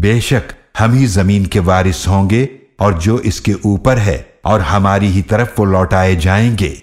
बेशक हम ही ज़मीन के वारिस होंगे और जो इसके ऊपर है और हमारी ही तरफ़ वो लौटाए जाएँगे।